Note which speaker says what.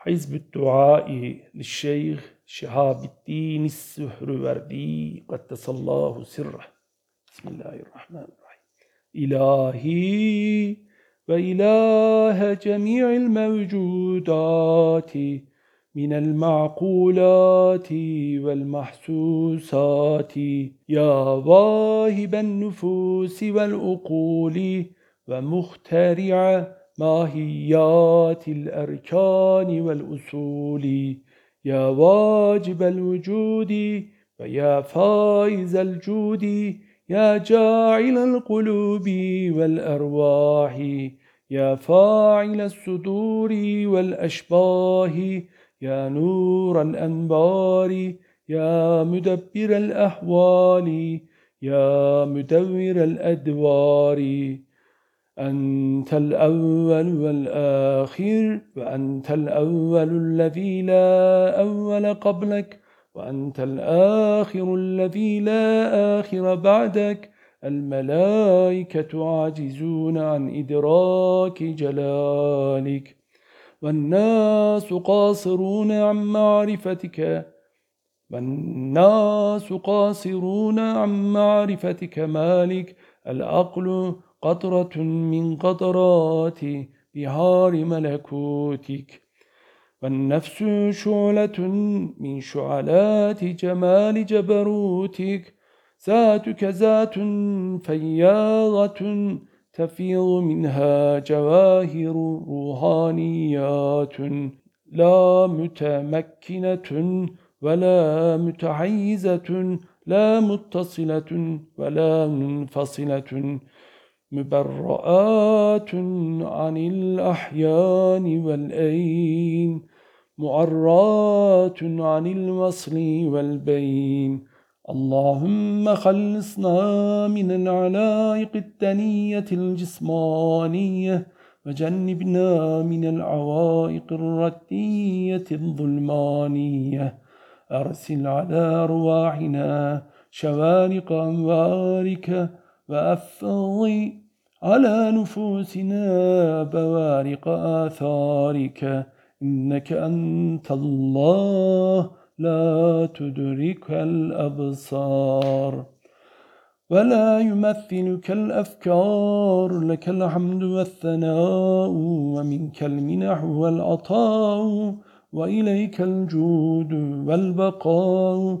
Speaker 1: حزب الدعاء للشيخ شهاب الدين السهروردي قدس الله سره. بسم الله الرحمن الرحيم. إلهي وإله جميع الموجودات من المعقولات والمحسوسات. يا واهب النفوس والأقول ومخترع ماهيات الأركان والأصول يا واجب الوجود ويا فائز الجود يا جاعل القلوب والأرواح يا فاعل الصدور والأشباه يا نور الأنبار يا مدبر الأحوال يا مدور الأدوار. أنت الأول والآخر وأنت الأول الذي لا أول قبلك وأنت الآخر الذي لا آخر بعدك. الملائكة عاجزون عن إدراك جلالك والناس قاصرون عن معرفتك والناس قاصرون عن معرفة كمالك العقل قطرة من قطرات بهار ملكوتك والنفس شعلة من شعلات جمال جبروتك. ذاتك ذات فياضة تفيض منها جواهر روحانيات لا متمكنة ولا متعيزة لا متصلة ولا منفصلة. مبرآت عن الأحيان والأين معرات عن الوصل والبين. اللهم خلصنا من العلائق الدنية الجسمانية وجنبنا من العوائق الردية الظلمانية. أرسل على أرواحنا شوارق أنوارك وأفضي على نفوسنا بوارق آثارك. إنك أنت الله لا تدرك الأبصار. ولا يمثلك الأفكار لك الحمد والثناء ومنك المنح والعطاء وإليك الجود والبقاء.